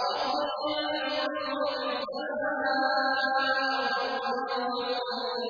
وَرَفَعْنَا فَوْقَكُمُ السَّمَاءَ طَبَقًا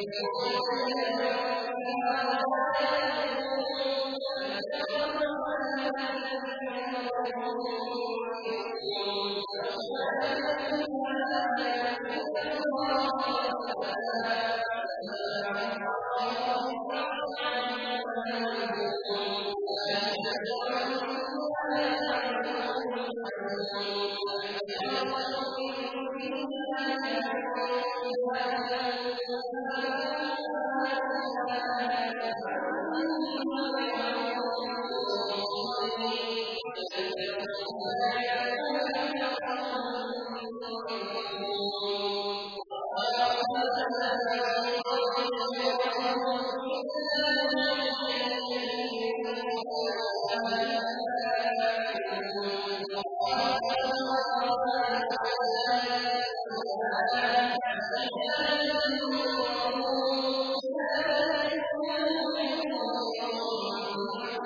يَدْعُونَ لَهُمْ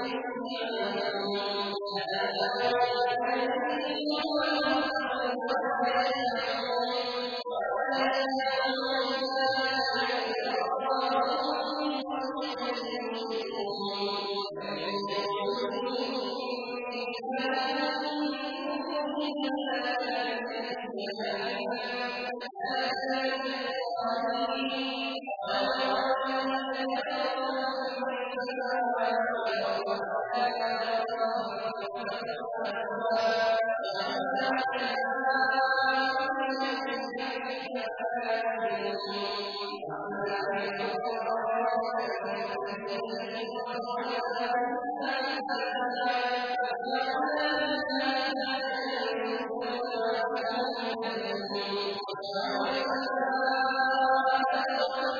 يُؤْمِنُونَ فَأَتَاهُمُ الْحَدِيثُ وَهُمْ عَنْهُ مُعْرِضُونَ السَّمَاءِ وَجَعَلْنَا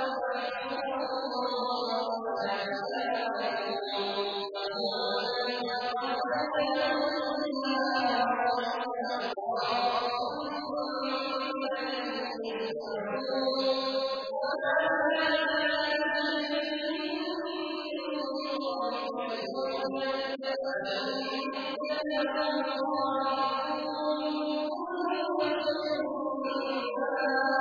كَذَّبُوا الظَّالِمُونَ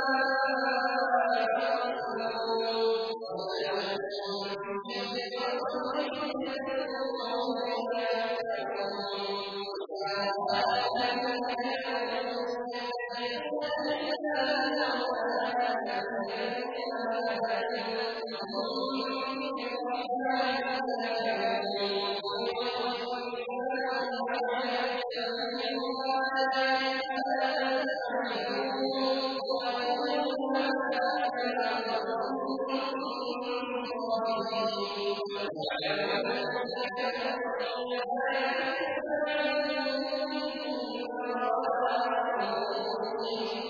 أَرْسَلْنَا إِلَيْهِمْ مَلَائِكَةً مِّن قَبْلِكَ لَيَقُولُنَّ أَإِنَّا لَمَسْبُوقُونَ وَيَقُولُونَ أَإِنَّا لَمَرْدُودُونَ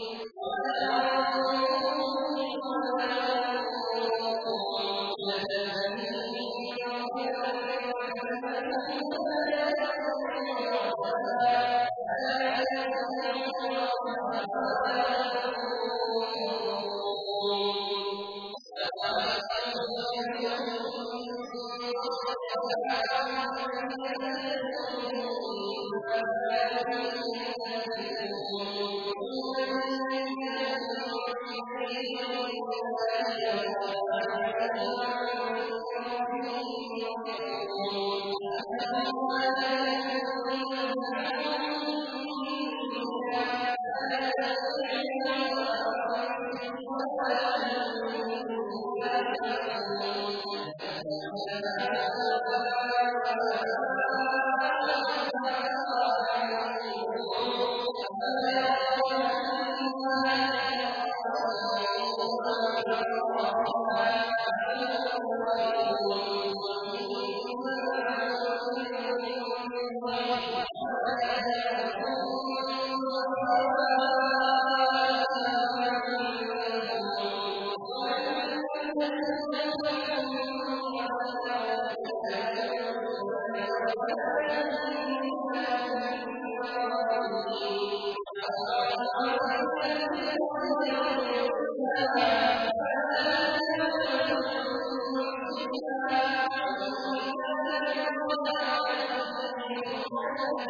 يَنظُرُونَ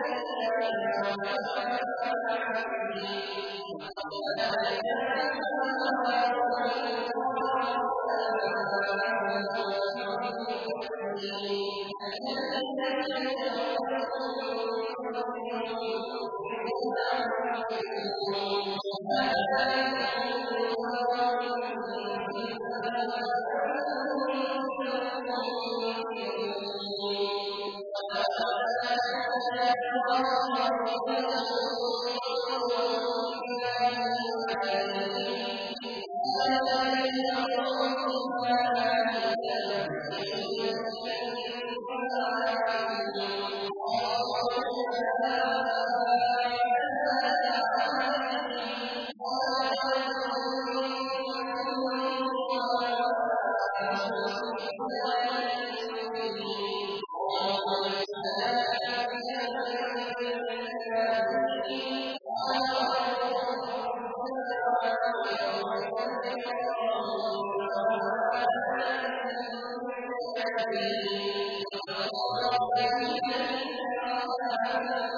وَكَذَّبْنَا وَأَتْبَعْنَاهُمْ Thank you. نَارًا وَقِودَهُ وَالَّذِي أَطْمَعُ أَن يَغْفِرَ لِي ذَنبِي وَيَرْحَمْنِي مِنْ عَذَابِ النَّارِ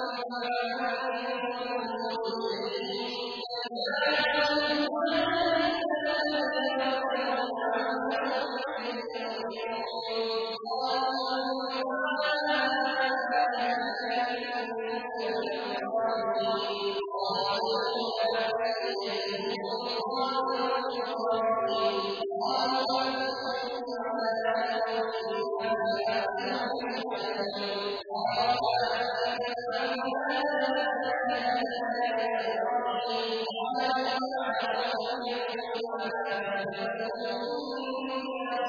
مُّؤْمِنًا خَافَ مِن آلِهَتِنَا إِسْرَائِيلَ عَلَىٰ عَدْوِهِ وَمَا كَانُوا مِنَّا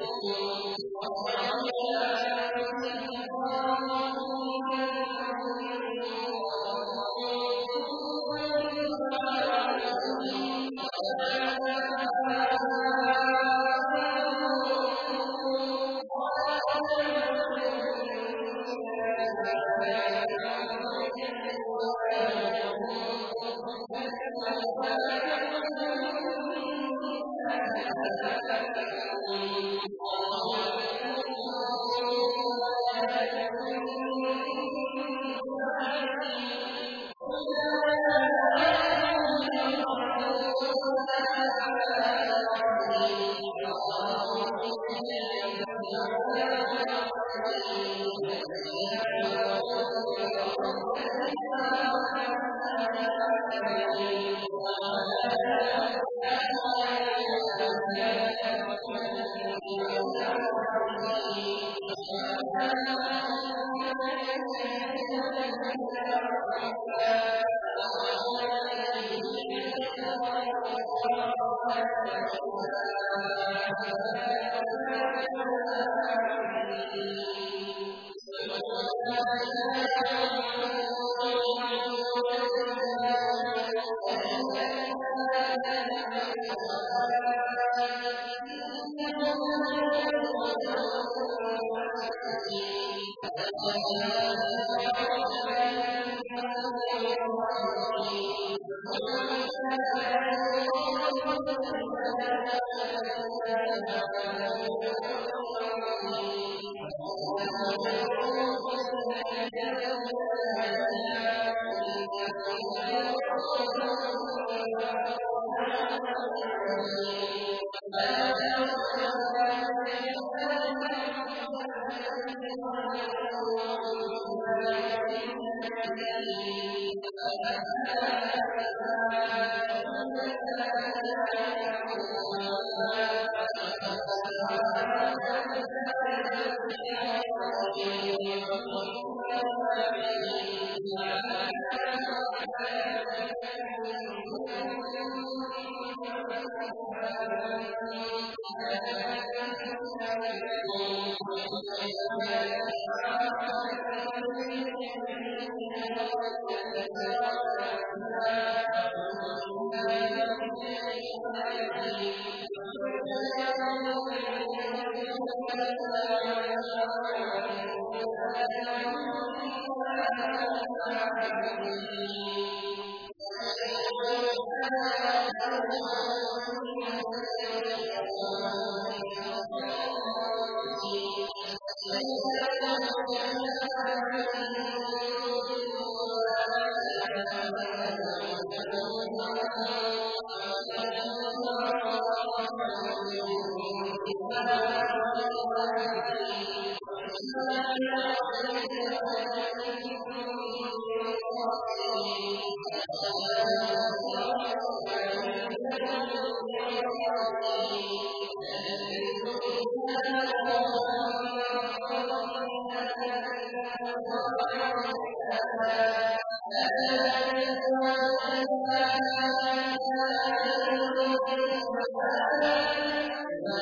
مُنقِذِينَ وَأَهْلَهُ أَجْمَعِينَ وَوَهَبْنَا وَالنَّازِعَاتِ وَالْمُؤْمِنَاتِ الْمُسْتَضْعَفِينَ وَفِي الْمَسَاكِينِ عَابِدِينَ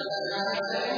السَّمَاءِ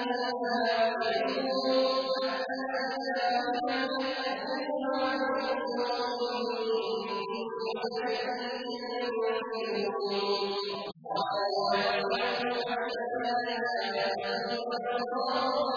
أَنَا وَمَا أَنتَ بِمُؤْمِنٍ لَّنَا إِن كُنَّا كَاذِبِينَ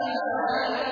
وَمَا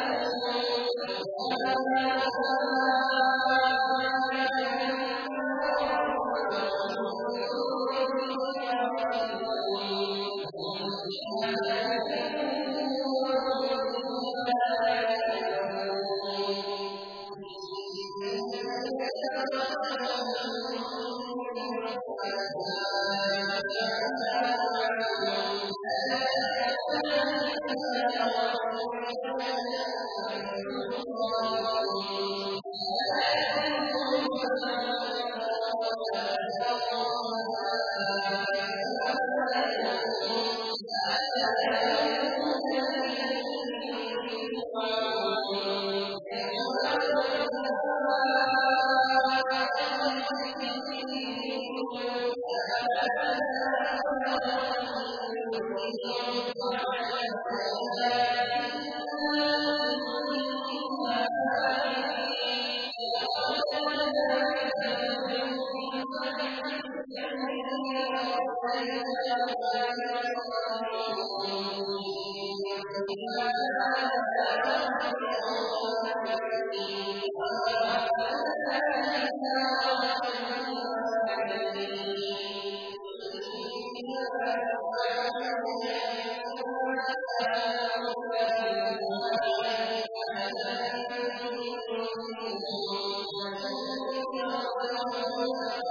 وَيَسْأَلُ عَنِ الْمَوْعُودِ إِذَا سَأَلَهُ رَسُولُهُ وَمَا أَرْسَلْنَا إِلَّا رَحْمَةً لِّلْعَالَمِينَ إِنَّا أَرْسَلْنَاكَ مُبَشِّرًا وَنَذِيرًا وَرَحْمَةً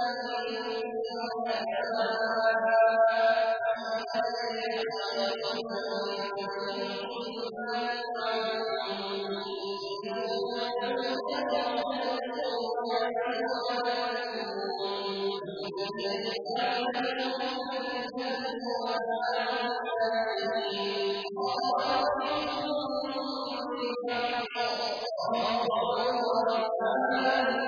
لِّلْعَالَمِينَ وَمَا أَنتَ